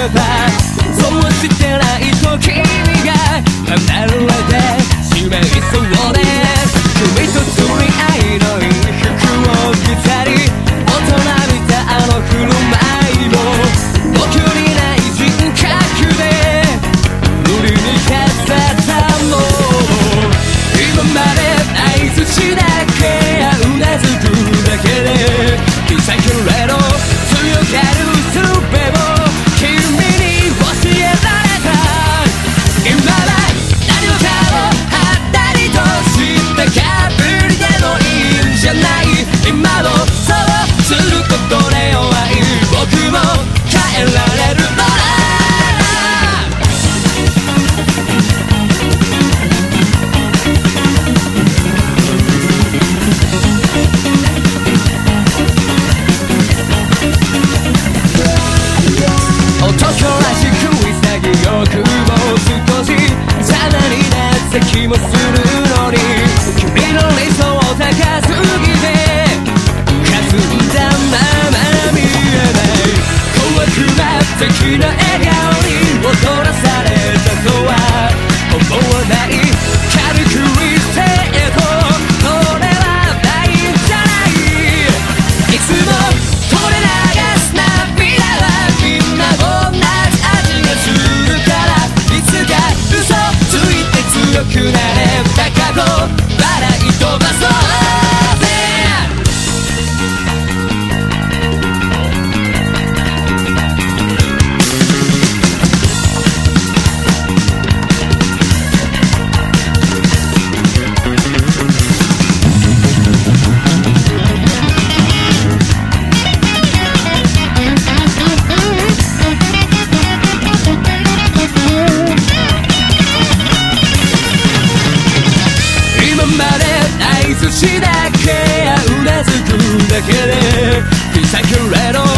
けばそうしてない時。there Things I can on